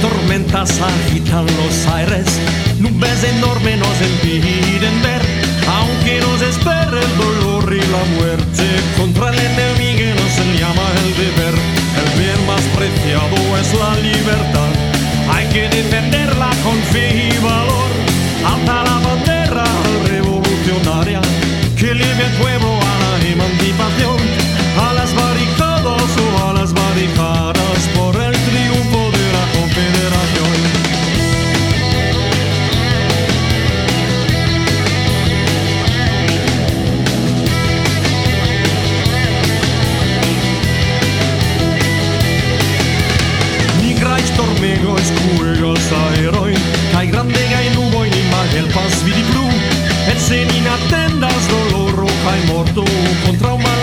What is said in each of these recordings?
tormentas agitan los aires, nubes enormes nos impiden ver, aunque nos espera el dolor y la muerte, contra el enemigo nos llama el deber, el bien más preciado es la libertad, hay que encontrar uma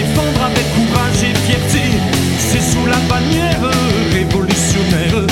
défendre avec courage et fierté. C'est sous la bannière révolutionnaire